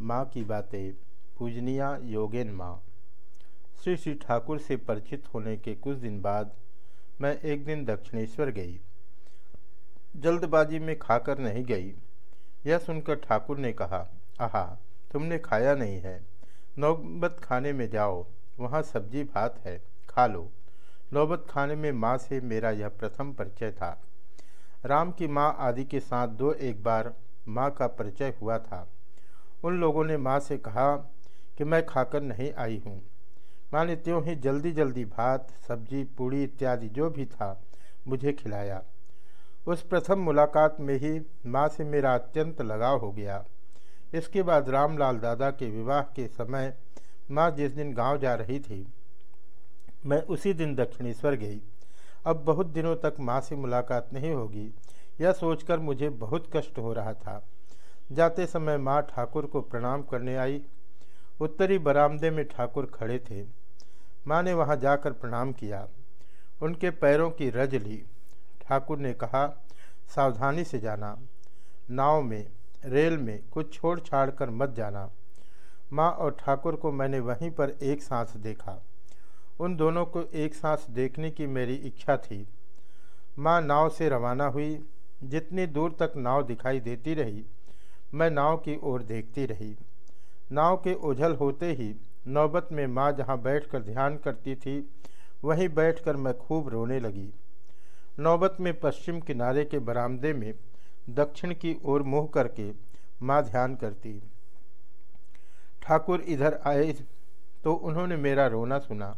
माँ की बातें पूजनिया योगेन माँ। श्री श्री ठाकुर से परिचित होने के कुछ दिन बाद मैं एक दिन दक्षिणेश्वर गई। जल्दबाजी में खाकर नहीं गई। यह सुनकर ठाकुर ने कहा, आहा, तुमने खाया नहीं है। नौबत खाने में जाओ, वहाँ सब्ज़ी भात है, खा लो। नौबत खाने में माँ से मेरा यह प्रथम परिचय था। राम की माँ आदि के साथ दो एक बार माँ का परिचय हुआ था। उन लोगों ने माँ से कहा कि मैं खाकर नहीं आई हूँ। माँ ने त्यों ही जल्दी जल्दी भात, सब्ज़ी, पूड़ी इत्यादि जो भी था, मुझे खिलाया। उस प्रथम मुलाकात में ही माँ से मेरा अत्यंत लगाव हो गया। इसके बाद रामलाल दादा के विवाह के समय माँ जिस दिन गाँव जा रही थी, मैं उसी दिन दक्षिणेश्वर गई। अब बहुत दिनों तक माँ से मुलाकात नहीं होगी, यह सोचकर मुझे बहुत कष्ट हो रहा था। जाते समय माँ ठाकुर को प्रणाम करने आई। उत्तरी बरामदे में ठाकुर खड़े थे। माँ ने वहाँ जाकर प्रणाम किया। उनके पैरों की रज ली। ठाकुर ने कहा, सावधानी से जाना। नाव में, रेल में कुछ छोड़ छाड़ कर मत जाना। माँ और ठाकुर को मैंने वहीं पर एक सांस देखा। उन दोनों को एक सांस देखने की मेरी इच्छा थी। माँ नाव से रवाना हुई। जितनी दूर तक नाव दिखाई देती रही मैं नाव की ओर देखती रही। नाव के ओझल होते ही नौबत में माँ जहाँ बैठकर ध्यान करती थी, वहीं बैठकर मैं खूब रोने लगी। नौबत में पश्चिम किनारे के बरामदे में दक्षिण की ओर मुँह करके माँ ध्यान करती। ठाकुर इधर आए तो उन्होंने मेरा रोना सुना।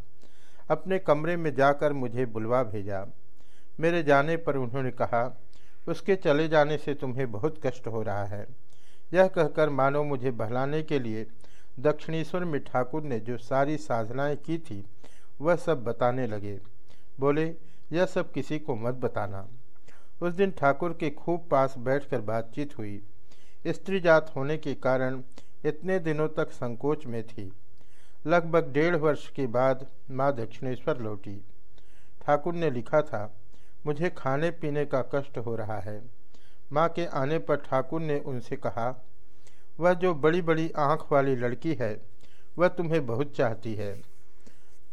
अपने कमरे में जाकर मुझे बुलवा भेजा। मेरे जाने पर उन्होंने कहा, उसके चले जाने से तुम्हें बहुत कष्ट हो रहा है। यह कहकर मानो मुझे बहलाने के लिए दक्षिणेश्वर में ठाकुर ने जो सारी साधनाएँ की थी, वह सब बताने लगे। बोले, यह सब किसी को मत बताना। उस दिन ठाकुर के खूब पास बैठकर बातचीत हुई। स्त्री जात होने के कारण इतने दिनों तक संकोच में थी। लगभग डेढ़ वर्ष के बाद माँ दक्षिणेश्वर लौटी। ठाकुर ने लिखा था, मुझे खाने पीने का कष्ट हो रहा है। माँ के आने पर ठाकुर ने उनसे कहा, वह जो बड़ी बड़ी आँख वाली लड़की है, वह तुम्हें बहुत चाहती है।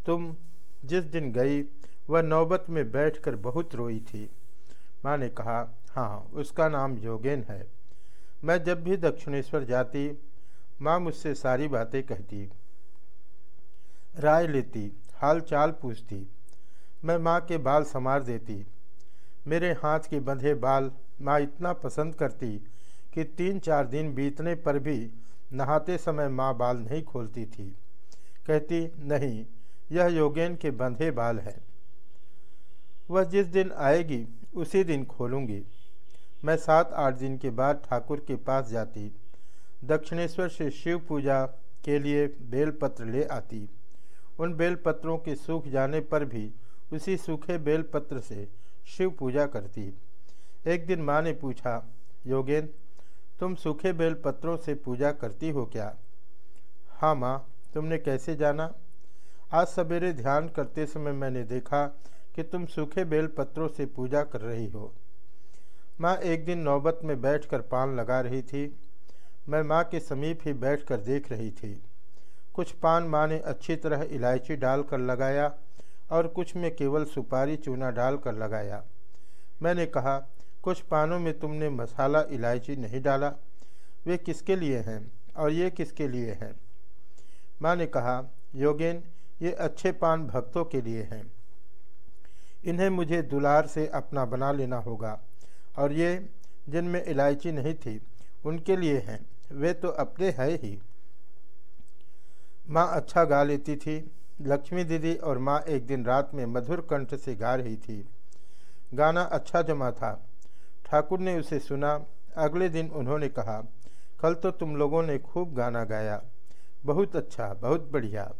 तुम जिस दिन गई, वह नौबत में बैठकर बहुत रोई थी। माँ ने कहा हाँ उसका नाम योगेन है। मैं जब भी दक्षिणेश्वर जाती, माँ मुझसे सारी बातें कहती। राय लेती हाल चाल पूछती। मैं माँ के बाल संवार देती। मेरे हाथ के बंधे बाल माँ इतना पसंद करती कि तीन चार दिन बीतने पर भी नहाते समय माँ बाल नहीं खोलती थी। कहती, नहीं, यह योगेन के बंधे बाल हैं। वह जिस दिन आएगी, उसी दिन खोलूँगी। मैं सात आठ दिन के बाद ठाकुर के पास जाती। दक्षिणेश्वर से शिव पूजा के लिए बेलपत्र ले आती। उन बेलपत्रों के सूख जाने पर भी उसी सूखे बेलपत्र से शिव पूजा करती। एक दिन माँ ने पूछा योगेन तुम सूखे बेल पत्रों से पूजा करती हो क्या? हाँ माँ, तुमने कैसे जाना? आज सवेरे ध्यान करते समय मैंने देखा कि तुम सूखे बेल पत्रों से पूजा कर रही हो। माँ एक दिन नौबत में बैठकर पान लगा रही थी। मैं माँ के समीप ही बैठकर देख रही थी। कुछ पान माँ ने अच्छी तरह इलायची डालकर लगाया और कुछ में केवल सुपारी चूना डालकर लगाया। मैंने कहा कुछ पानों में तुमने मसाला, इलायची नहीं डाला। वे किसके लिए हैं और ये किसके लिए हैं? माँ ने कहा, योगेन, ये अच्छे पान भक्तों के लिए हैं। इन्हें मुझे दुलार से अपना बना लेना होगा और ये, जिनमें इलायची नहीं थी, उनके लिए हैं। वे तो अपने है ही। माँ अच्छा गा लेती थी। लक्ष्मी दीदी और माँ एक दिन रात में मधुर कंठ से गा रही थी। गाना अच्छा जमा था। ठाकुर ने उसे सुना। अगले दिन उन्होंने कहा, कल तो तुम लोगों ने खूब गाना गाया। बहुत अच्छा बहुत बढ़िया।